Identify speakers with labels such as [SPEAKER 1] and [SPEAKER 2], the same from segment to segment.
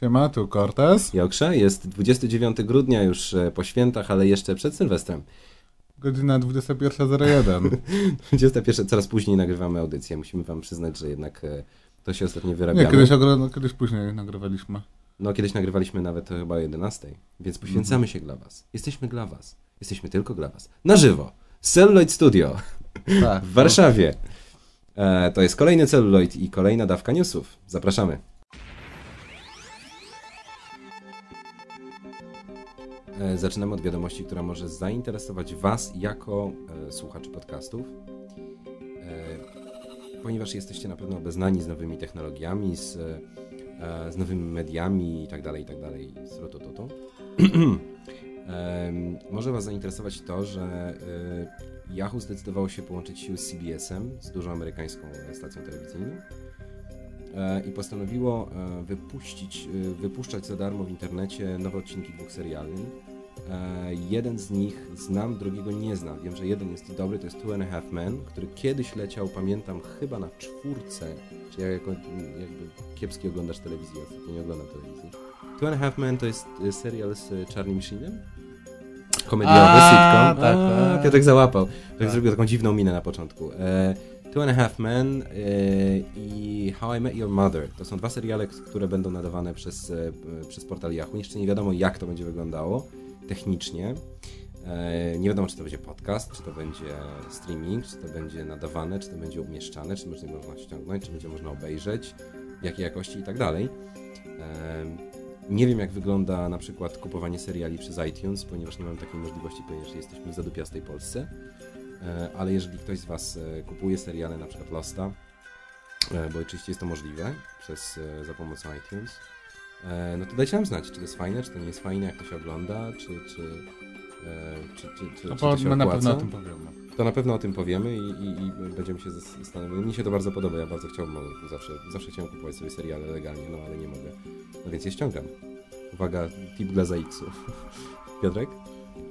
[SPEAKER 1] Siema, tu Cortez.
[SPEAKER 2] Jokrze, jest 29 grudnia już e, po świętach, ale jeszcze przed Sylwestrem.
[SPEAKER 1] Godzina 21.01.
[SPEAKER 2] 21, coraz później nagrywamy audycję. Musimy wam przyznać, że jednak e, to się ostatnio wyrabiało.
[SPEAKER 1] Nie, kiedyś, no, kiedyś później nagrywaliśmy.
[SPEAKER 2] No kiedyś nagrywaliśmy nawet chyba o 11, więc poświęcamy się dla was. Jesteśmy dla was. Jesteśmy tylko dla was. Na żywo. Celluloid Studio
[SPEAKER 1] Tak.
[SPEAKER 2] w Warszawie. E, to jest kolejny Celluloid i kolejna dawka newsów. Zapraszamy. Zaczynamy od wiadomości, która może zainteresować Was jako e, słuchaczy podcastów, e, ponieważ jesteście na pewno obeznani z nowymi technologiami, z, e, z nowymi mediami itd., itd., z rotototo. Em, Może Was zainteresować to, że e, Yahoo zdecydowało się połączyć siły z CBS-em, z dużą amerykańską e, stacją telewizyjną e, i postanowiło e, wypuścić, e, wypuszczać za darmo w internecie nowe odcinki dwóch seriali. E, Jeden z nich znam, drugiego nie znam. Wiem, że jeden jest dobry, to jest Two and a Half Men, który kiedyś leciał, pamiętam, chyba na czwórce. Czy ja jako jakby kiepski oglądasz telewizję, ostatnio nie oglądam telewizji. Two and a Half Men to jest e, serial z e, Charlie Sheenem? Komediowy,
[SPEAKER 1] A,
[SPEAKER 2] sitcom.
[SPEAKER 1] tak,
[SPEAKER 2] A,
[SPEAKER 1] tak.
[SPEAKER 2] Piotrek załapał. Piotrek
[SPEAKER 1] Tak.
[SPEAKER 2] zrobił taką dziwną minę na początku. E, Two and a Half Men e, i How I Met Your Mother. To są dwa seriale, które będą nadawane przez, e, przez portal Yahoo. Jeszcze nie wiadomo, jak to będzie wyglądało technicznie. E, nie wiadomo, czy to będzie podcast, czy to będzie streaming, czy to będzie nadawane, czy to będzie umieszczane, czy będzie można ściągnąć, czy będzie można obejrzeć, jakiej jakości i tak dalej. E, nie wiem, jak wygląda na przykład kupowanie seriali przez iTunes, ponieważ nie mam takiej możliwości, ponieważ jesteśmy w zadupiastej Polsce. E, ale jeżeli ktoś z Was kupuje seriale, na przykład Losta, bo oczywiście jest to możliwe przez, za pomocą iTunes, no to dajcie nam znać, czy to jest fajne, czy to nie jest fajne, jak to się ogląda, czy, czy, e, czy, czy, czy,
[SPEAKER 1] No
[SPEAKER 2] czy to się
[SPEAKER 1] my na pewno o tym powiemy.
[SPEAKER 2] To na pewno o tym powiemy i, i, i będziemy się zastanawiać. Mnie się to bardzo podoba, ja bardzo chciałbym, bo zawsze, zawsze chciałem kupować sobie seriale legalnie, no ale nie mogę. No więc je ściągam. Uwaga, tip dla ZX-ów. Piotrek?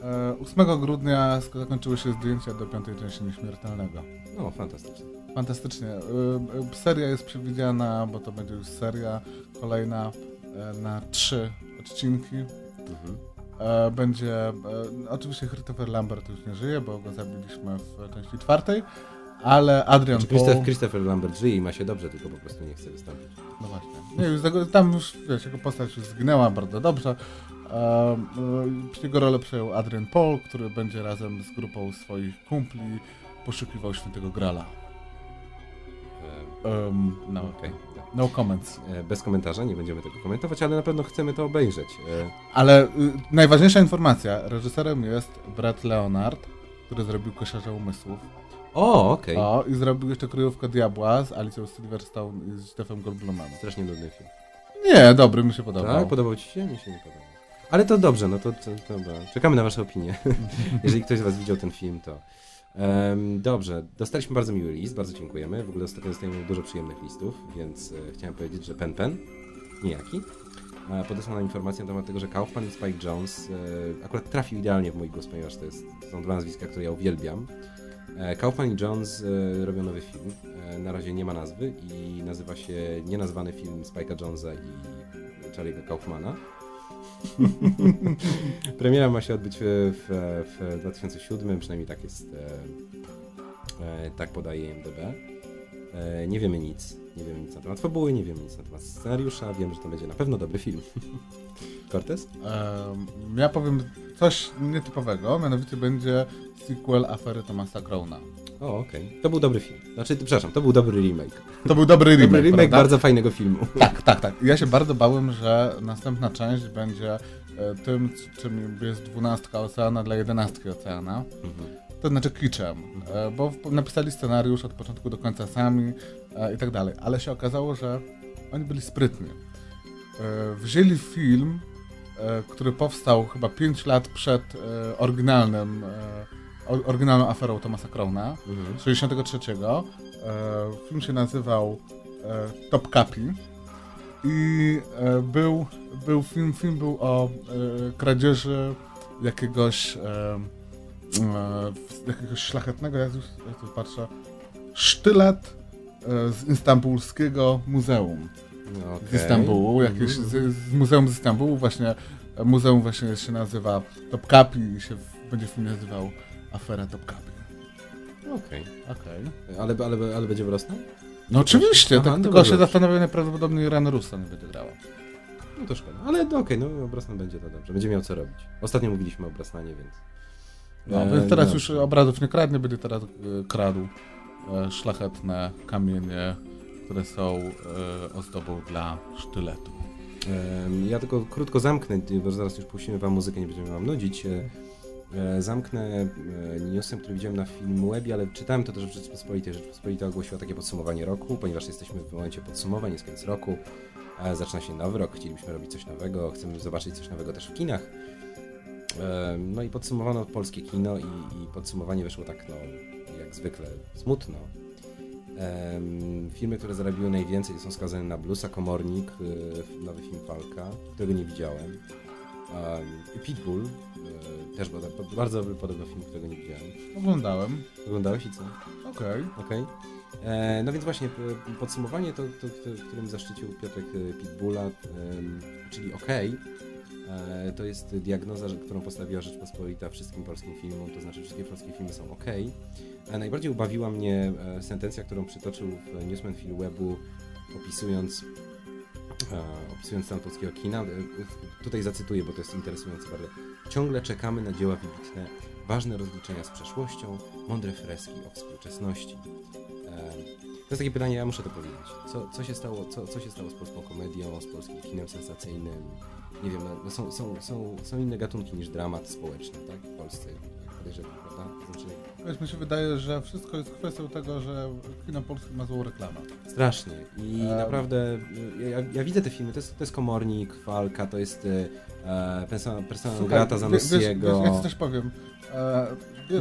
[SPEAKER 1] E, 8 grudnia sk- zakończyły się zdjęcia do piątej części Nieśmiertelnego.
[SPEAKER 2] No, fantastycznie.
[SPEAKER 1] Fantastycznie. E, e, seria jest przewidziana, bo to będzie już seria kolejna e, na trzy odcinki.
[SPEAKER 2] Mhm.
[SPEAKER 1] E, będzie. E, oczywiście Christopher Lambert już nie żyje, bo go zabiliśmy w części czwartej, ale Adrian
[SPEAKER 2] Czy
[SPEAKER 1] Paul.
[SPEAKER 2] Christopher, Christopher Lambert żyje i ma się dobrze, tylko po prostu nie chce wystąpić.
[SPEAKER 1] No właśnie. Nie, już tam już wiesz, jego postać już zginęła bardzo dobrze. E, e, jego rolę przejął Adrian Paul, który będzie razem z grupą swoich kumpli poszukiwał świętego Grala.
[SPEAKER 2] E,
[SPEAKER 1] Um, no,
[SPEAKER 2] Okej.
[SPEAKER 1] No comments.
[SPEAKER 2] E, Bez komentarza, nie będziemy tego komentować, ale na pewno chcemy to obejrzeć. E,
[SPEAKER 1] Ale y, najważniejsza informacja. Reżyserem jest Brett Leonard, który zrobił Koszarza Umysłów.
[SPEAKER 2] O, okej.
[SPEAKER 1] O, i zrobił jeszcze Kryjówkę Diabła z Alicją Silverstone i z Stephem Goldblumem.
[SPEAKER 2] Strasznie nudny film.
[SPEAKER 1] Nie, dobry, mi się podobał.
[SPEAKER 2] Tak? Podobał Ci się? Mi się nie podobał. Ale to dobrze, no to, to, to dobra. Czekamy na Wasze opinie. Jeżeli ktoś z Was widział ten film, to. Dobrze, dostaliśmy bardzo miły list, bardzo dziękujemy. W ogóle ostatnio dostajemy dużo przyjemnych listów, więc e, chciałem powiedzieć, że Pen Pen, niejaki, podesłał nam informację na temat tego, że Kaufman i Spike Jones e, akurat trafił idealnie w mój głos, ponieważ to, jest, to są dwa nazwiska, które ja uwielbiam. E, Kaufman i Jones robią nowy film. Na razie nie ma nazwy i nazywa się nienazwany film Spike'a Jonesa i Charlie'ego Kaufmana. Premiera ma się odbyć w, w, w 2007, przynajmniej tak jest, e, e, tak podaje IMDb. E, nie wiemy nic, nie wiemy nic na temat fabuły, nie wiemy nic na temat scenariusza, wiem, że to będzie na pewno dobry film. Cortez?
[SPEAKER 1] Em, ja powiem coś nietypowego, mianowicie będzie sequel afery Thomasa Crowna.
[SPEAKER 2] O, okej. To był dobry film. Znaczy, przepraszam, to był dobry remake.
[SPEAKER 1] To był dobry remake,
[SPEAKER 2] Dobry remake
[SPEAKER 1] prawda?
[SPEAKER 2] bardzo fajnego filmu.
[SPEAKER 1] Tak, tak, tak. Ja się bardzo bałem, że następna część będzie e, tym, czym jest dwunastka Oceana dla jedenastki Oceana.
[SPEAKER 2] Mhm.
[SPEAKER 1] To znaczy kiczem, e, bo napisali scenariusz od początku do końca sami e, i tak dalej. Ale się okazało, że oni byli sprytni. e, wzięli film, który powstał chyba 5 lat przed oryginalnym, oryginalną aferą Thomasa Crowna,
[SPEAKER 2] Mhm.
[SPEAKER 1] z 63. E, film się nazywał Top Capi i był, był film, film był o kradzieży jakiegoś jakiegoś szlachetnego, ja już, ja tu patrzę, sztylet e, z istambulskiego muzeum
[SPEAKER 2] okej.
[SPEAKER 1] z Istambułu, jakieś
[SPEAKER 2] Mhm.
[SPEAKER 1] z, z muzeum z Istambułu, właśnie e, muzeum właśnie się nazywa Top Capi i się w- będzie film nazywał Afera Top Capi.
[SPEAKER 2] Okej.
[SPEAKER 1] Okej.
[SPEAKER 2] Ale, ale, ale będzie w Rosnan?
[SPEAKER 1] No oczywiście,
[SPEAKER 2] Aha,
[SPEAKER 1] tak,
[SPEAKER 2] no
[SPEAKER 1] tylko się zastanawiam, najprawdopodobniej Irena Russa nie będzie grała.
[SPEAKER 2] No to szkoda. Ale okej, no Brosnan będzie to dobrze. Będzie miał co robić. Ostatnio mówiliśmy o Brosnanie, więc...
[SPEAKER 1] No,
[SPEAKER 2] E,
[SPEAKER 1] więc teraz
[SPEAKER 2] no.
[SPEAKER 1] już obrazów nie kradnie, będzie teraz e, kradł e, szlachetne kamienie, które są e, ozdobą dla sztyletu.
[SPEAKER 2] Ja tylko krótko zamknę, bo zaraz już puścimy wam muzykę, nie będziemy wam nudzić. E, e, Zamknę e, newsem, który widziałem na Filmwebie, ale czytałem to też w Rzeczpospolitej. Rzeczpospolita ogłosiła takie podsumowanie roku, ponieważ jesteśmy w momencie podsumowań, jest koniec roku, e, zaczyna się nowy rok, chcielibyśmy robić coś nowego, chcemy zobaczyć coś nowego też w kinach. No i podsumowano polskie kino i, i podsumowanie wyszło tak, no, jak zwykle, smutno. Em, filmy, które zarobiły najwięcej są skazane na Bluesa, Komornik, y, nowy film Falka, którego nie widziałem. Um, Pitbull, y, też bardzo, bardzo podobny film, którego nie widziałem.
[SPEAKER 1] Oglądałem.
[SPEAKER 2] Oglądałeś i co?
[SPEAKER 1] Okej.
[SPEAKER 2] Okej. E, No więc właśnie podsumowanie to, to, to którym zaszczycił Piotrek e, Pitbulla, czyli okej. E, To jest diagnoza, którą postawiła Rzeczpospolita wszystkim polskim filmom, to znaczy wszystkie polskie filmy są ok. Najbardziej ubawiła mnie e, sentencja, którą przytoczył w Newsman Film Webu, opisując, e, opisując stan polskiego kina. E, Tutaj zacytuję, bo to jest interesujące bardzo. Ciągle czekamy na dzieła wybitne, ważne rozliczenia z przeszłością, mądre freski o współczesności. E, To jest takie pytanie, ja muszę to powiedzieć. Co, co, się, stało, co, co się stało z polską komedią, z polskim kinem sensacyjnym? Nie wiem, no, no są, są, są, są inne gatunki niż dramat społeczny, tak? W Polsce, jak podejrzewam, prawda? Znaczy,
[SPEAKER 1] Wiesz, mi się wydaje, że wszystko jest kwestią tego, że kino polskie ma złą reklamę.
[SPEAKER 2] strasznie. I
[SPEAKER 1] Em.
[SPEAKER 2] naprawdę, ja, ja widzę te filmy, to jest, to jest Komornik, Falka, to jest e, Persona, persona non
[SPEAKER 1] Słuchaj,
[SPEAKER 2] grata Zanussiego,
[SPEAKER 1] Wiesz, wiesz, ja ci też powiem. E,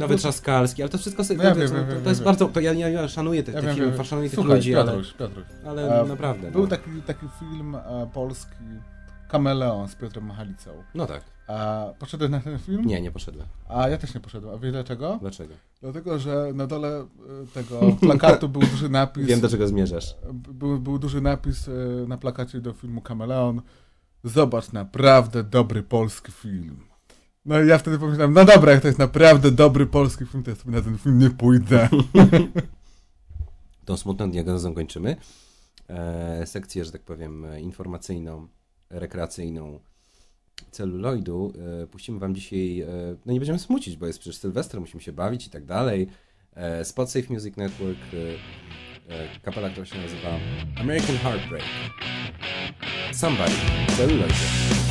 [SPEAKER 1] wiesz-
[SPEAKER 2] Trzaskalski, ale to wszystko sobie,
[SPEAKER 1] No ja
[SPEAKER 2] to,
[SPEAKER 1] wiem,
[SPEAKER 2] to,
[SPEAKER 1] wiem,
[SPEAKER 2] to, jest
[SPEAKER 1] wiem.
[SPEAKER 2] bardzo, to ja, ja, szanuję te, te filmy, szanuję tych
[SPEAKER 1] Słuchaj,
[SPEAKER 2] ludzi, ale,
[SPEAKER 1] Piotruś, Piotruś.
[SPEAKER 2] ale naprawdę.
[SPEAKER 1] Był
[SPEAKER 2] no.
[SPEAKER 1] taki, taki film e, polski Kameleon z Piotrem Machalicą.
[SPEAKER 2] no tak,
[SPEAKER 1] A poszedłeś na ten film?
[SPEAKER 2] nie, nie poszedłem.
[SPEAKER 1] A ja też nie poszedłem. A wiesz dlaczego?
[SPEAKER 2] Dlaczego?
[SPEAKER 1] Dlatego, że na dole e, tego plakatu był duży napis.
[SPEAKER 2] Wiem, do czego zmierzasz.
[SPEAKER 1] Był, był duży napis e, na plakacie do filmu Kameleon. Zobacz, naprawdę dobry polski film. No i ja wtedy pomyślałem, no dobra, jak to jest naprawdę dobry polski film, to ja sobie na ten film nie pójdę.
[SPEAKER 2] Tą smutną diagnozą kończymy. E, sekcję, że tak powiem, informacyjną, rekreacyjną celuloidu. E, puścimy wam dzisiaj, e, no nie będziemy smucić, bo jest przecież Sylwester, musimy się bawić i tak dalej. E, Spot Safe Music Network, kapela, która się nazywa American Heartbreak. Somebody, celuloid.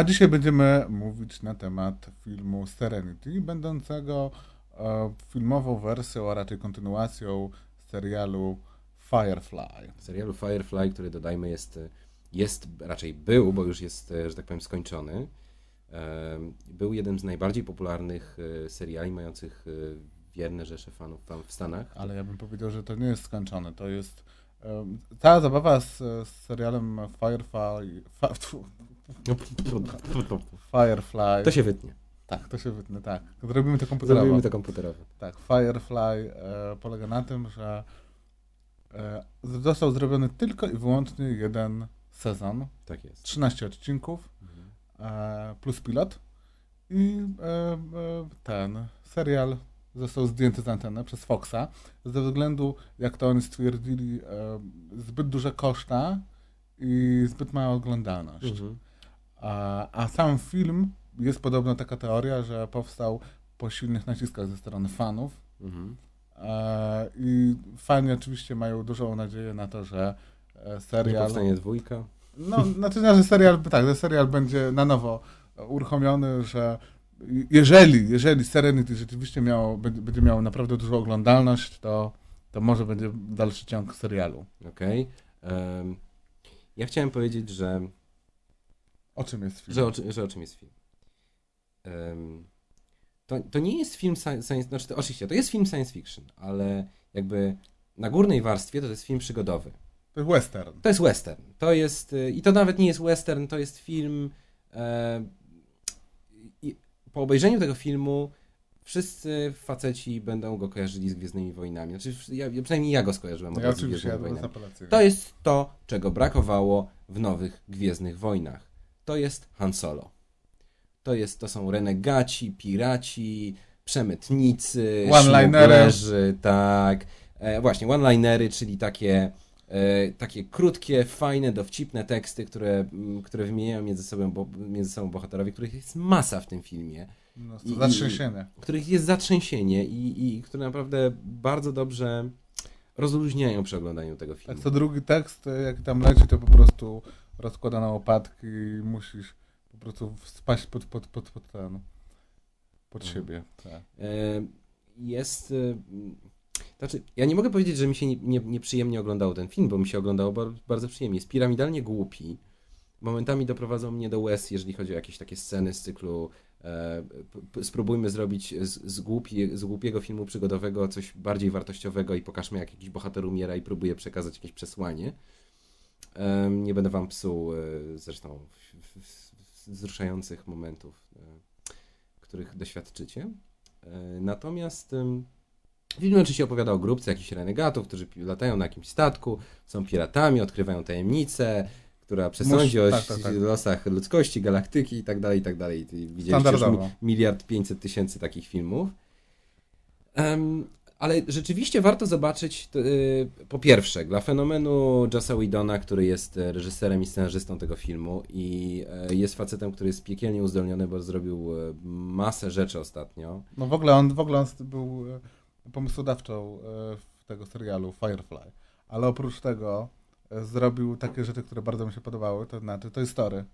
[SPEAKER 1] A dzisiaj będziemy mówić na temat filmu Serenity, będącego e, filmową wersją, a raczej kontynuacją serialu Firefly.
[SPEAKER 2] serialu Firefly, który dodajmy jest, jest raczej był, bo już jest, że tak powiem, skończony. Był jednym z najbardziej popularnych e, seriali mających e, wierne rzesze fanów tam w Stanach.
[SPEAKER 1] Ale ja bym powiedział, że to nie jest skończone. To jest. Cała zabawa z, z serialem Firefly. Fa, Firefly.
[SPEAKER 2] To się wytnie.
[SPEAKER 1] Tak, to się wytnie, tak. Zrobimy to komputerowo.
[SPEAKER 2] Zrobimy to komputerowo.
[SPEAKER 1] Tak, Firefly e, polega na tym, że e, został zrobiony tylko i wyłącznie jeden sezon,
[SPEAKER 2] Tak jest.
[SPEAKER 1] 13 odcinków e, plus pilot i e, e, ten serial został zdjęty z anteny przez Foxa ze względu, jak to oni stwierdzili, e, zbyt duże koszta i zbyt mała oglądalność.
[SPEAKER 2] Mhm.
[SPEAKER 1] A, a sam film jest podobno taka teoria, że powstał po silnych naciskach ze strony fanów.
[SPEAKER 2] Mhm.
[SPEAKER 1] E, I fani oczywiście mają dużą nadzieję na to, że e,
[SPEAKER 2] Nie
[SPEAKER 1] serial.
[SPEAKER 2] powstanie dwójka.
[SPEAKER 1] No, znaczy, że serial, tak, że serial będzie na nowo uruchomiony, że jeżeli, jeżeli Serenity rzeczywiście miało, będzie, miało naprawdę dużą oglądalność, to, to może będzie dalszy ciąg serialu.
[SPEAKER 2] Okej. Em, Ja chciałem powiedzieć, że
[SPEAKER 1] O czym jest film?
[SPEAKER 2] Że o, że o czym jest film. Em, to, to nie jest film sci- science, znaczy to, oczywiście to jest film science fiction, ale jakby na górnej warstwie to jest film przygodowy.
[SPEAKER 1] To jest western.
[SPEAKER 2] To jest western. To jest, y, i to nawet nie jest western, to jest film, e, i po obejrzeniu tego filmu wszyscy faceci będą go kojarzyli z Gwiezdnymi Wojnami. Znaczy, ja, przynajmniej ja go skojarzyłem od
[SPEAKER 1] Ja
[SPEAKER 2] z Gwiezdnymi
[SPEAKER 1] jadę
[SPEAKER 2] Wojnami. To jest to, czego brakowało w nowych Gwiezdnych Wojnach. To jest Han Solo. To, jest, to są renegaci, piraci, przemytnicy,
[SPEAKER 1] One-linery.
[SPEAKER 2] szmuglerzy, tak. E, właśnie, one-linery, czyli takie, e, takie krótkie, fajne, dowcipne teksty, które, m, które wymieniają między sobą, bo, między sobą bohaterowie, których jest masa w tym filmie
[SPEAKER 1] No, to
[SPEAKER 2] i-
[SPEAKER 1] zatrzęsienie.
[SPEAKER 2] których jest zatrzęsienie i, i które naprawdę bardzo dobrze rozluźniają przy oglądaniu tego filmu.
[SPEAKER 1] Tak, co drugi tekst, jak tam leci, to po prostu rozkłada na łopatki i musisz po prostu spaść pod, pod, pod, pod ten, pod
[SPEAKER 2] Mhm.
[SPEAKER 1] siebie. Tak.
[SPEAKER 2] E, Jest. e, Znaczy, ja nie mogę powiedzieć, że mi się nie- nie- nieprzyjemnie oglądało ten film, bo mi się oglądało bar- bardzo przyjemnie. Jest piramidalnie głupi. Momentami doprowadzą mnie do łez, jeżeli chodzi o jakieś takie sceny z cyklu. E, spróbujmy zrobić z, z, głupi, z głupiego filmu przygodowego coś bardziej wartościowego i pokażmy, jak jakiś bohater umiera i próbuje przekazać jakieś przesłanie. Nie będę wam psuł e, zresztą wzruszających momentów, e, których doświadczycie. E, Natomiast film oczywiście opowiada o grupce jakichś renegatów, którzy latają na jakimś statku, są piratami, odkrywają tajemnicę, która przesądzi
[SPEAKER 1] Mus-
[SPEAKER 2] o
[SPEAKER 1] tak, tak, tak.
[SPEAKER 2] losach ludzkości, galaktyki i tak dalej, i tak dalej. Widzieliście już miliard pięćset tysięcy takich filmów. Ale rzeczywiście warto zobaczyć, y, po pierwsze, dla fenomenu Jossa Whedona, który jest e, reżyserem i scenarzystą tego filmu i e, jest facetem, który jest piekielnie uzdolniony, bo zrobił e, masę rzeczy ostatnio.
[SPEAKER 1] No w ogóle on, w ogóle on był pomysłodawcą tego serialu Firefly. Ale oprócz tego zrobił takie rzeczy, które bardzo mi się podobały, to znaczy Toy Story.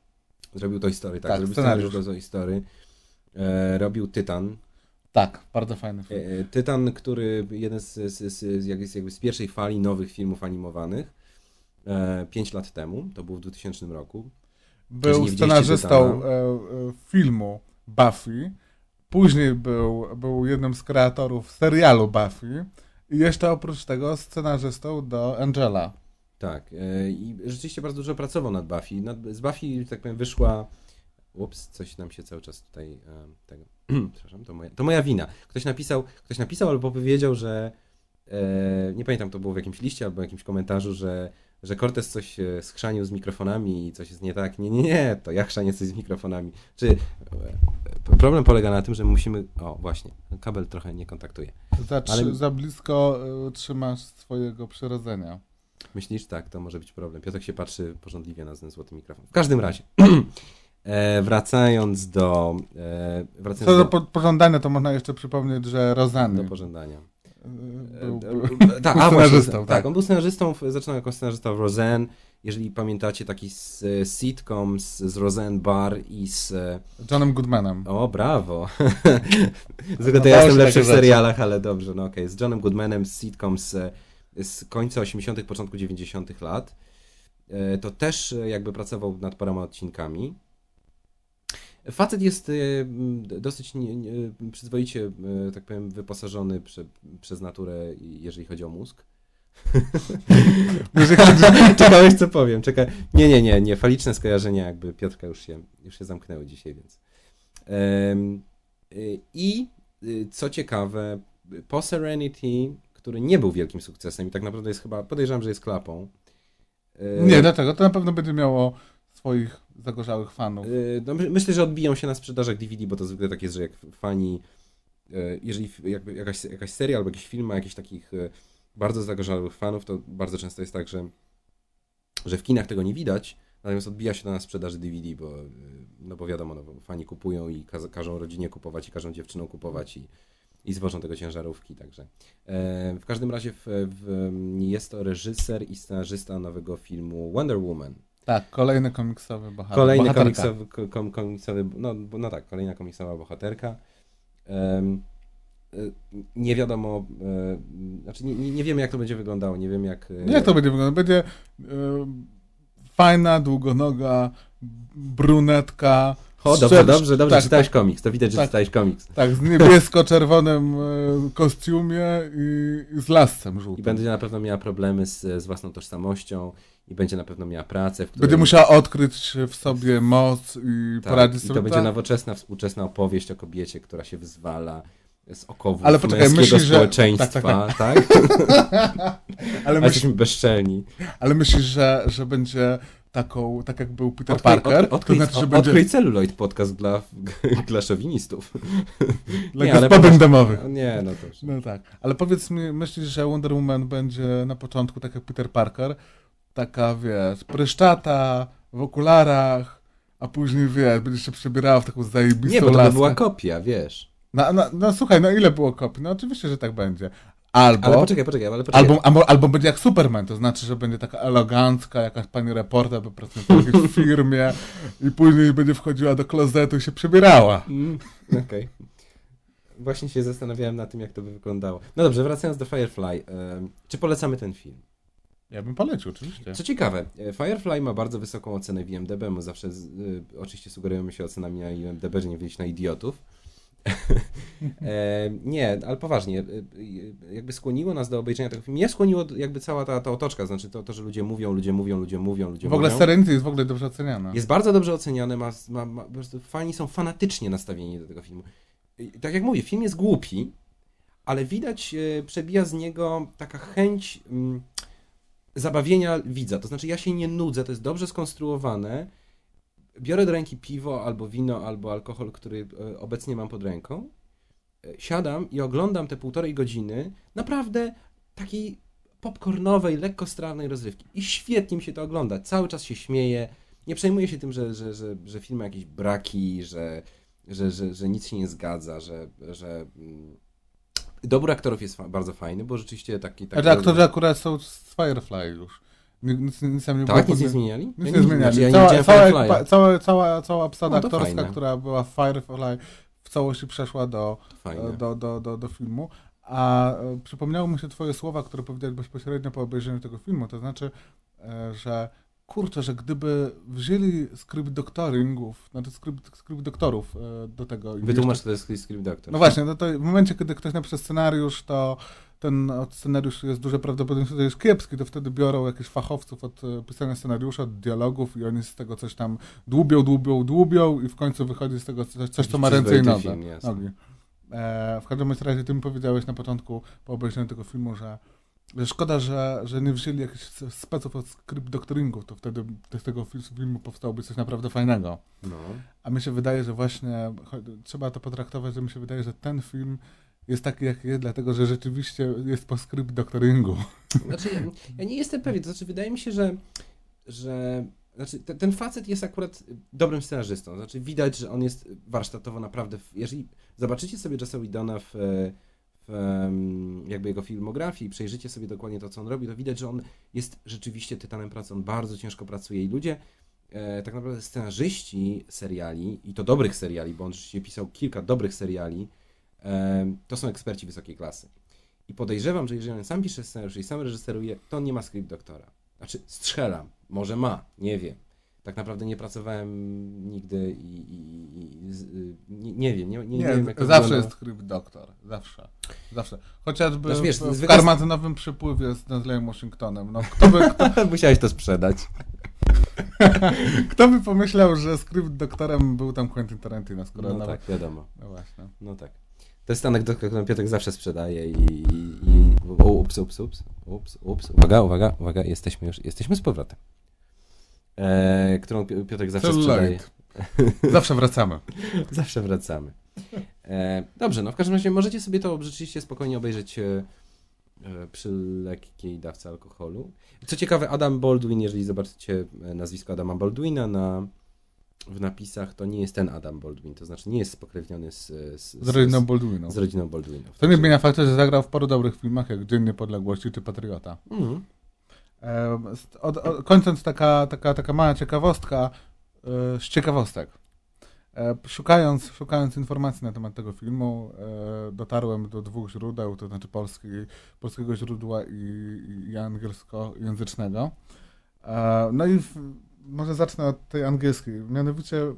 [SPEAKER 2] Zrobił Toy Story, tak,
[SPEAKER 1] Tak,
[SPEAKER 2] zrobił
[SPEAKER 1] scenariusz.
[SPEAKER 2] do Toy Story. Robił Tytan.
[SPEAKER 1] Tak, bardzo fajny film.
[SPEAKER 2] E, Tytan, który jeden z, z, z, z, jakby, z, jakby z pierwszej fali nowych filmów animowanych, e, 5 lat temu, to było w 2000 roku.
[SPEAKER 1] Był scenarzystą
[SPEAKER 2] Tytana?
[SPEAKER 1] e, e, filmu Buffy. Później był, był jednym z kreatorów serialu Buffy. I jeszcze oprócz tego scenarzystą do Angela.
[SPEAKER 2] Tak, i rzeczywiście bardzo dużo pracował nad Buffy. Nad, z Buffy, tak powiem, wyszła. Ups, coś nam się cały czas tutaj. e, tego. Przepraszam, to moja, to moja wina. Ktoś napisał, ktoś napisał albo powiedział, że. E, nie pamiętam, to było w jakimś liście albo jakimś komentarzu, że, że Cortez coś e, schrzanił z mikrofonami i coś jest nie tak. Nie, nie, nie, to ja chrzanię coś z mikrofonami. Czy e, problem polega na tym, że musimy. O, właśnie, kabel trochę nie kontaktuje.
[SPEAKER 1] Za, trzy,
[SPEAKER 2] Ale-
[SPEAKER 1] za blisko y, trzymasz swojego przyrodzenia.
[SPEAKER 2] Myślisz? Tak, to może być problem. Piotrek się patrzy porządliwie na ten złoty mikrofon. W każdym razie, e, wracając do... E,
[SPEAKER 1] Co
[SPEAKER 2] wracając
[SPEAKER 1] do
[SPEAKER 2] do,
[SPEAKER 1] po- pożądania, to można jeszcze przypomnieć, że Rozany
[SPEAKER 2] do pożądania. E,
[SPEAKER 1] był,
[SPEAKER 2] e, tak, a,
[SPEAKER 1] scenarzystą,
[SPEAKER 2] właśnie,
[SPEAKER 1] tak.
[SPEAKER 2] tak, on był scenarzystą, zaczynał jako scenarzysta w Roseanne. Jeżeli pamiętacie taki s, sitcom z, z Roseanne Barr i z...
[SPEAKER 1] Johnem Goodmanem.
[SPEAKER 2] O, brawo! Tylko to
[SPEAKER 1] Oglądałeś
[SPEAKER 2] ja jestem lepszy w serialach, ale dobrze, no okej. Z Johnem Goodmanem, z sitcom z, z końca 80., początku 90. lat. To też jakby pracował nad paroma odcinkami. Facet jest m, dosyć nie, nie, przyzwoicie, e, tak powiem, wyposażony prze, przez naturę, jeżeli chodzi o mózg. Czekałeś, co powiem. Czeka... Nie, nie, nie, nie. Faliczne skojarzenia jakby Piotrka już się, już się zamknęły dzisiaj, więc. Y, I y, co ciekawe, po Serenity, który nie był wielkim sukcesem i tak naprawdę jest chyba, podejrzewam, że jest klapą. y,
[SPEAKER 1] Nie, dlaczego? To na pewno będzie miało swoich zagorzałych fanów.
[SPEAKER 2] y, No, my- myślę, że odbiją się na sprzedażach DVD, bo to zwykle tak jest, że jak fani, y, jeżeli jakby jakaś, jakaś seria albo jakiś film ma jakichś takich y, bardzo zagorzałych fanów, to bardzo często jest tak, że, że w kinach tego nie widać, natomiast odbija się to na sprzedaży DVD, bo, no bo wiadomo, no, bo fani kupują i kaz- każą rodzinie kupować i każą dziewczyną kupować i, i zwożą tego ciężarówki, także. E, w każdym razie w, w, jest to reżyser i scenarzysta nowego filmu Wonder Woman.
[SPEAKER 1] Tak, kolejny komiksowy bohater.
[SPEAKER 2] Kolejny
[SPEAKER 1] bohaterka.
[SPEAKER 2] komiksowy, ko- kom, komiksowy no, no tak, kolejna komiksowa bohaterka. Y, nie wiadomo, e, znaczy nie, nie, nie wiemy jak to będzie wyglądało, nie wiem jak... e,
[SPEAKER 1] Jak to będzie wyglądać? Będzie y, fajna, długonoga, brunetka.
[SPEAKER 2] O, dobrze, dobrze, dobrze,
[SPEAKER 1] tak,
[SPEAKER 2] czytałeś komiks, to widać, że
[SPEAKER 1] Tak.
[SPEAKER 2] czytałeś komiks.
[SPEAKER 1] Tak, z niebiesko-czerwonym y, kostiumie i, i z lascem
[SPEAKER 2] I
[SPEAKER 1] żółtym.
[SPEAKER 2] będzie na pewno miała problemy z, z własną tożsamością i będzie na pewno miała pracę, w której...
[SPEAKER 1] Będzie musiała odkryć w sobie moc i
[SPEAKER 2] tak,
[SPEAKER 1] poradzić
[SPEAKER 2] I
[SPEAKER 1] sobie.
[SPEAKER 2] to będzie
[SPEAKER 1] tak.
[SPEAKER 2] nowoczesna, współczesna opowieść o kobiecie, która się wyzwala z okowów
[SPEAKER 1] Ale poczekaj, myślisz, że-
[SPEAKER 2] społeczeństwa,
[SPEAKER 1] tak,
[SPEAKER 2] tak?
[SPEAKER 1] Ale,
[SPEAKER 2] Ale
[SPEAKER 1] myśl,
[SPEAKER 2] jesteśmy bezczelni.
[SPEAKER 1] ale myślisz, że, że będzie taką, tak jak był Peter
[SPEAKER 2] Odkryj-
[SPEAKER 1] Parker?
[SPEAKER 2] Od, odkryj,
[SPEAKER 1] to znaczy, że będzie
[SPEAKER 2] odkryj celuloid podcast dla, dla szowinistów.
[SPEAKER 1] dla
[SPEAKER 2] nie, ale
[SPEAKER 1] domowych.
[SPEAKER 2] Nie, no to już.
[SPEAKER 1] No tak, ale powiedz mi, myślisz, że Wonder Woman będzie na początku tak jak Peter Parker, taka wiesz, pryszczata, w okularach, a później wiesz, będzie się przebierała w taką zajebistą
[SPEAKER 2] Nie, bo to by była kopia, wiesz.
[SPEAKER 1] No, no, no słuchaj, no ile było kopii? No oczywiście, że tak będzie. Albo,
[SPEAKER 2] Ale poczekaj, poczekaj, ale poczekaj.
[SPEAKER 1] albo, albo, albo będzie jak Superman, to znaczy, że będzie taka elegancka, jakaś pani reporter, bo pracuje w jakiejś firmie i później będzie wchodziła do klozetu i się przebierała.
[SPEAKER 2] Mm, Okej. Właśnie się zastanawiałem nad tym, jak to by wyglądało. No dobrze, wracając do Firefly. czy polecamy ten film?
[SPEAKER 1] Ja bym polecił, oczywiście.
[SPEAKER 2] Co ciekawe, e, Firefly ma bardzo wysoką ocenę w IMDb. My zawsze z, y, oczywiście sugerujemy się ocenami na IMDb, że nie wyjść na idiotów. e, nie, ale poważnie, y, y, jakby skłoniło nas do obejrzenia tego filmu. Mnie skłoniło jakby cała ta, ta otoczka, znaczy to, to, że ludzie mówią, ludzie mówią, ludzie mówią, ludzie
[SPEAKER 1] W ogóle
[SPEAKER 2] mówią.
[SPEAKER 1] Serenity jest w ogóle dobrze oceniana.
[SPEAKER 2] Jest bardzo dobrze oceniany, ma, ma, ma, po prostu fani są fanatycznie nastawieni do tego filmu. Tak jak mówię, film jest głupi, ale widać, e, przebija z niego taka chęć mm, zabawienia widza. To znaczy, ja się nie nudzę, to jest dobrze skonstruowane. Biorę do ręki piwo, albo wino, albo alkohol, który e, obecnie mam pod ręką. E, Siadam i oglądam te półtorej godziny naprawdę takiej popcornowej, lekkostrawnej rozrywki. I świetnie mi się to ogląda. Cały czas się śmieję. Nie przejmuję się tym, że, że, że, że film ma jakieś braki, że, że, że, że nic się nie zgadza, że, że mm, dobór aktorów jest fa- bardzo fajny, bo rzeczywiście taki... taki
[SPEAKER 1] Ale aktorzy akurat są z Firefly już. Nic, nic, tam nie
[SPEAKER 2] Tak,
[SPEAKER 1] było
[SPEAKER 2] nic nie zmieniali?
[SPEAKER 1] Nic
[SPEAKER 2] Ja
[SPEAKER 1] nie zmieniali.
[SPEAKER 2] ja nie
[SPEAKER 1] cała, cała, cała, cała, cała obsada
[SPEAKER 2] No to
[SPEAKER 1] aktorska,
[SPEAKER 2] fajne.
[SPEAKER 1] która była w Firefly, w całości przeszła do, do, do, do, do filmu. A e, przypomniały mi się twoje słowa, które powiedziałeś bezpośrednio po obejrzeniu tego filmu. To znaczy, e, że kurczę, że gdyby wzięli skrypt doktoringów, znaczy skrypt, skrypt doktorów e, do tego.
[SPEAKER 2] Wytłumacz,
[SPEAKER 1] jeszcze-
[SPEAKER 2] to jest Script Doctor.
[SPEAKER 1] No właśnie, no to w momencie, kiedy ktoś napisze scenariusz, to, ten od scenariusz jest duże prawdopodobieństwo, że jest kiepski, to wtedy biorą jakichś fachowców od e, pisania scenariusza, od dialogów i oni z tego coś tam dłubią, dłubią, dłubią i w końcu wychodzi z tego coś, coś co ma ręce i nogi. E, w każdym razie ty mi powiedziałeś na początku po obejrzeniu tego filmu, że szkoda, że, że nie wzięli jakichś speców od skrypt doctoringów, to wtedy z tego fil- filmu powstałoby coś naprawdę fajnego.
[SPEAKER 2] No.
[SPEAKER 1] A mi się wydaje, że właśnie trzeba to potraktować, że mi się wydaje, że ten film jest taki, jaki jest, dlatego że rzeczywiście jest po skrypt doctoringu.
[SPEAKER 2] Znaczy, ja, ja nie jestem pewien, to znaczy wydaje mi się, że, że znaczy, te, ten facet jest akurat dobrym scenarzystą. Znaczy widać, że on jest warsztatowo naprawdę, w, jeżeli zobaczycie sobie Jossa Whedona w, em, jakby jego filmografii i przejrzycie sobie dokładnie to, co on robi, to widać, że on jest rzeczywiście tytanem pracy, on bardzo ciężko pracuje i ludzie e, tak naprawdę scenarzyści seriali i to dobrych seriali, bo on rzeczywiście pisał kilka dobrych seriali, e, to są eksperci wysokiej klasy. I podejrzewam, że jeżeli on sam pisze scenariusz i sam reżyseruje, to on nie ma skrypt doktora. Znaczy, strzelam, może ma, nie wiem. Tak naprawdę nie pracowałem nigdy i, i, i z, y, nie, nie wiem, nie, nie, nie,
[SPEAKER 1] zawsze
[SPEAKER 2] wiem jak to wygląda.
[SPEAKER 1] jest skrypt doktor. Zawsze. Zawsze. Chociażby
[SPEAKER 2] Znaczy, wiesz,
[SPEAKER 1] w, w
[SPEAKER 2] zwykle-
[SPEAKER 1] karmazynowym przypływie z Denzelem Washingtonem. No, kto, by, kto,
[SPEAKER 2] Musiałeś to sprzedać.
[SPEAKER 1] kto by pomyślał, że skrypt doktorem był tam Quentin Tarantino, skoro
[SPEAKER 2] No
[SPEAKER 1] nawet...
[SPEAKER 2] tak, wiadomo.
[SPEAKER 1] No właśnie.
[SPEAKER 2] No tak. To jest anegdotka, którą Piotrek zawsze sprzedaje i... i, i o, ups, ups, ups, ups, ups. Uwaga, uwaga, uwaga, jesteśmy już, jesteśmy z powrotem. E, którą Pi- Piotrek zawsze sprzedaje.
[SPEAKER 1] Cellulite. Zawsze wracamy.
[SPEAKER 2] Zawsze wracamy. E, dobrze, no w każdym razie możecie sobie to rzeczywiście spokojnie obejrzeć e, e, przy lekkiej dawce alkoholu. Co ciekawe, Adam Baldwin, jeżeli zobaczycie e, nazwisko Adama Baldwina na, w napisach, to nie jest ten Adam Baldwin, to znaczy nie jest spokrewniony z, z,
[SPEAKER 1] Z rodziną Baldwina.
[SPEAKER 2] z rodziną Baldwinów.
[SPEAKER 1] To nie zmienia faktu, że zagrał w paru dobrych filmach, jak Dzień Niepodległości czy Patriota.
[SPEAKER 2] Mhm.
[SPEAKER 1] Od, od, kończąc taka, taka, taka mała ciekawostka e, z ciekawostek. E, Szukając, szukając informacji na temat tego filmu, e, dotarłem do dwóch źródeł, to znaczy polski, polskiego źródła i, i angielskojęzycznego. No i w, może zacznę od tej angielskiej. Mianowicie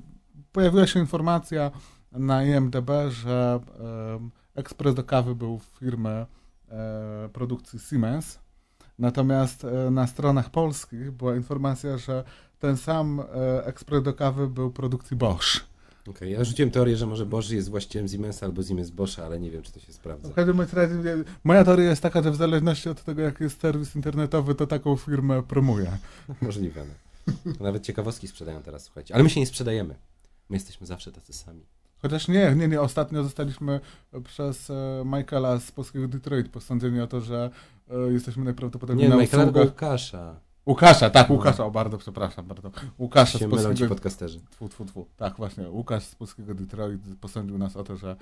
[SPEAKER 1] pojawiła się informacja na IMDB, że ekspres do kawy był firmy produkcji Siemens. Natomiast e, na stronach polskich była informacja, że ten sam e, ekspres do kawy był produkcji Bosch.
[SPEAKER 2] Okej, ja rzuciłem teorię, że może Bosch jest właścicielem Siemensa albo Siemens Boscha, ale nie wiem, czy to się sprawdza.
[SPEAKER 1] W każdym razie e, moja teoria jest taka, że w zależności od tego, jaki jest serwis internetowy, to taką firmę promuje.
[SPEAKER 2] Możliwe. No. Nawet ciekawostki sprzedają teraz, słuchajcie. Ale my się nie sprzedajemy. My jesteśmy zawsze tacy sami.
[SPEAKER 1] Chociaż nie, nie, nie. Ostatnio zostaliśmy przez Michaela z polskiego Detroit posądzeni o to, że jesteśmy najprawdopodobniej
[SPEAKER 2] Nie,
[SPEAKER 1] na
[SPEAKER 2] Michaela
[SPEAKER 1] usługach...
[SPEAKER 2] Łukasza.
[SPEAKER 1] Łukasza, tak, Łukasza, o bardzo przepraszam, bardzo. Łukasza z polskiego...
[SPEAKER 2] podcasterzy.
[SPEAKER 1] Tfu, tfu, tfu. Tak, właśnie. Łukasz z polskiego Detroit posądził nas o to, że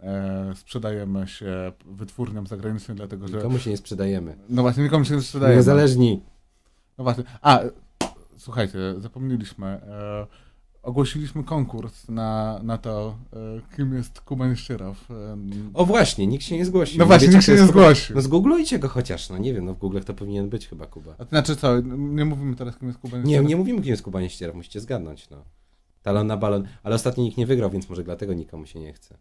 [SPEAKER 1] e, sprzedajemy się wytwórniom zagranicznym, dlatego że...
[SPEAKER 2] Nikomu się nie sprzedajemy.
[SPEAKER 1] No właśnie, nikomu się nie sprzedajemy.
[SPEAKER 2] Niezależni.
[SPEAKER 1] No właśnie. A, e, słuchajcie, zapomnieliśmy. E, ogłosiliśmy konkurs na, na to, e, kim jest Kuban. E,
[SPEAKER 2] O właśnie, nikt się nie zgłosił.
[SPEAKER 1] no właśnie,
[SPEAKER 2] wiecie,
[SPEAKER 1] nikt się nie zgłosił.
[SPEAKER 2] No zgooglujcie go chociaż, no nie wiem, no w Google to powinien być chyba Kuba.
[SPEAKER 1] A to znaczy co, nie mówimy teraz, kim jest Kuban
[SPEAKER 2] Nie,
[SPEAKER 1] Ścierow?
[SPEAKER 2] nie mówimy, kim jest Kuba Nieścierow, musicie zgadnąć, no. Talon na balon, ale ostatnio nikt nie wygrał, więc może dlatego nikomu się nie chce.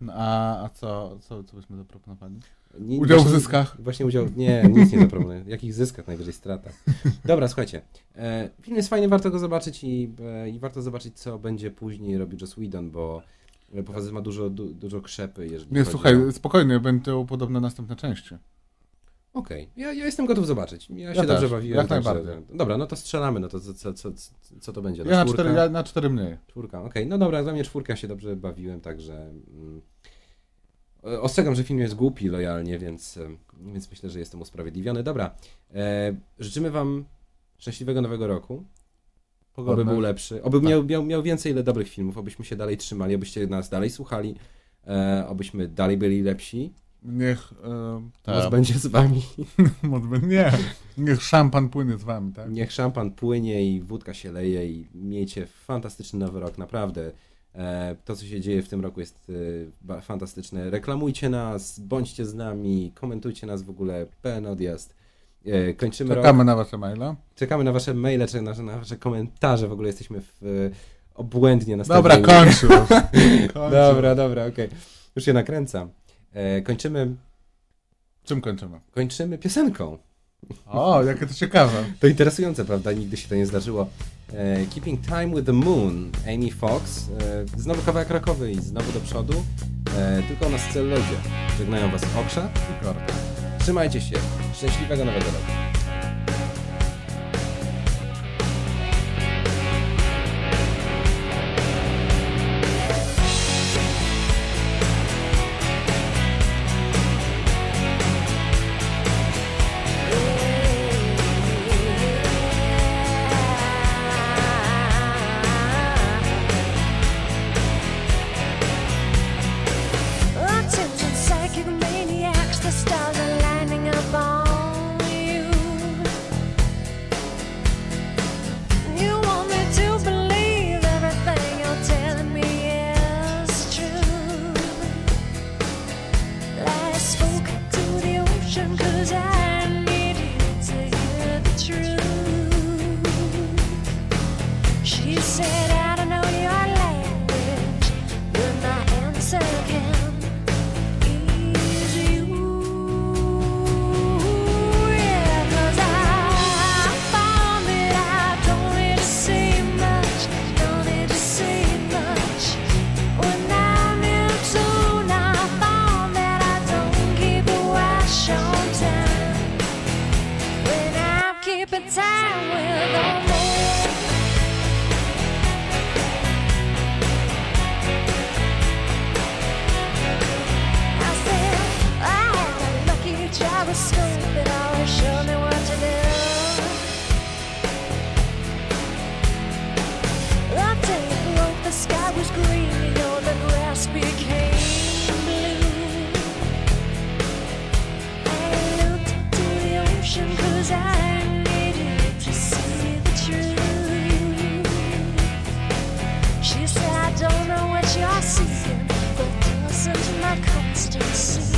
[SPEAKER 1] No, a, a co, co, co byśmy zaproponowali?
[SPEAKER 2] Nie,
[SPEAKER 1] Udział w
[SPEAKER 2] właśnie-
[SPEAKER 1] zyskach?
[SPEAKER 2] Właśnie udział, nie, nic nie zaproponuję. Jakich zyskach, najwyżej strata. Dobra, słuchajcie, e, film jest fajny, warto go zobaczyć i, e, i warto zobaczyć, co będzie później robił Joss Whedon, bo e, bo facet ma dużo, du, dużo krzepy, jeżeli
[SPEAKER 1] Nie, słuchaj,
[SPEAKER 2] o...
[SPEAKER 1] spokojnie, będą podobne następne części.
[SPEAKER 2] Okej, ja, ja jestem gotów zobaczyć. Ja się
[SPEAKER 1] Ja
[SPEAKER 2] dobrze
[SPEAKER 1] też,
[SPEAKER 2] bawiłem.
[SPEAKER 1] jak najbardziej.
[SPEAKER 2] Dobra, no to strzelamy, no to co, co, co, co to będzie? No,
[SPEAKER 1] Ja na cztery, ja na cztery mniej.
[SPEAKER 2] Czwórka, okej. No dobra, za mnie czwórka się dobrze bawiłem, także... Mm, e, ostrzegam, że film jest głupi lojalnie, więc, e, więc myślę, że jestem usprawiedliwiony. Dobra, e, życzymy wam szczęśliwego nowego roku. Oby
[SPEAKER 1] Pogodne.
[SPEAKER 2] był lepszy. Oby
[SPEAKER 1] Tak.
[SPEAKER 2] miał, miał, miał więcej ile dobrych filmów, obyśmy się dalej trzymali, obyście nas dalej słuchali, e, obyśmy dalej byli lepsi.
[SPEAKER 1] Niech... E,
[SPEAKER 2] Moc będzie z wami.
[SPEAKER 1] Nie, niech szampan płynie z wami, tak?
[SPEAKER 2] Niech szampan płynie i wódka się leje i miejcie fantastyczny nowy rok, naprawdę. E, to, co się dzieje w tym roku jest e, fantastyczne. Reklamujcie nas, bądźcie z nami, komentujcie nas w ogóle, pełen odjazd. E, kończymy
[SPEAKER 1] Czekamy rok. na wasze maile.
[SPEAKER 2] Czekamy na wasze maile, czy na, na wasze komentarze. W ogóle jesteśmy w, obłędnie nastawieni.
[SPEAKER 1] Dobra, kończę.
[SPEAKER 2] dobra, dobra, okej. Okay. Już się nakręcam. kończymy.
[SPEAKER 1] Czym kończymy?
[SPEAKER 3] Kończymy piosenką.
[SPEAKER 1] O, jakie to ciekawe.
[SPEAKER 3] To interesujące, prawda? Nigdy się to nie zdarzyło. E, Keeping Time with the Moon, Amy Fox. E, znowu kawałek rokowy i znowu do przodu. E, tylko na scelodzie. Żegnają Was Okrza
[SPEAKER 1] i Korka.
[SPEAKER 3] Trzymajcie się. Szczęśliwego nowego roku.
[SPEAKER 4] constancy